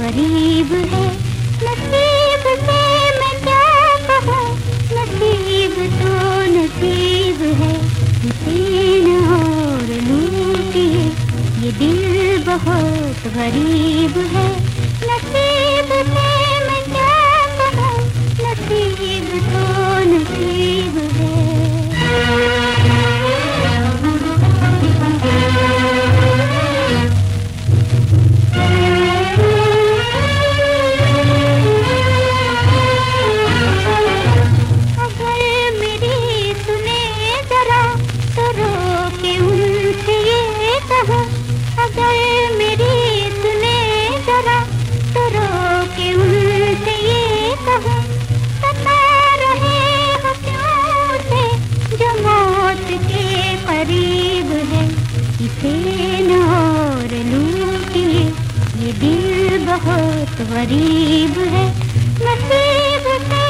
गरीब है। नसीब से मैं क्या कहूँ? नसीब तो नसीब है। हुसैन और लूटी, ये दिल बहुत गरीब है। नसीब से बहुत गरीब है नसीब से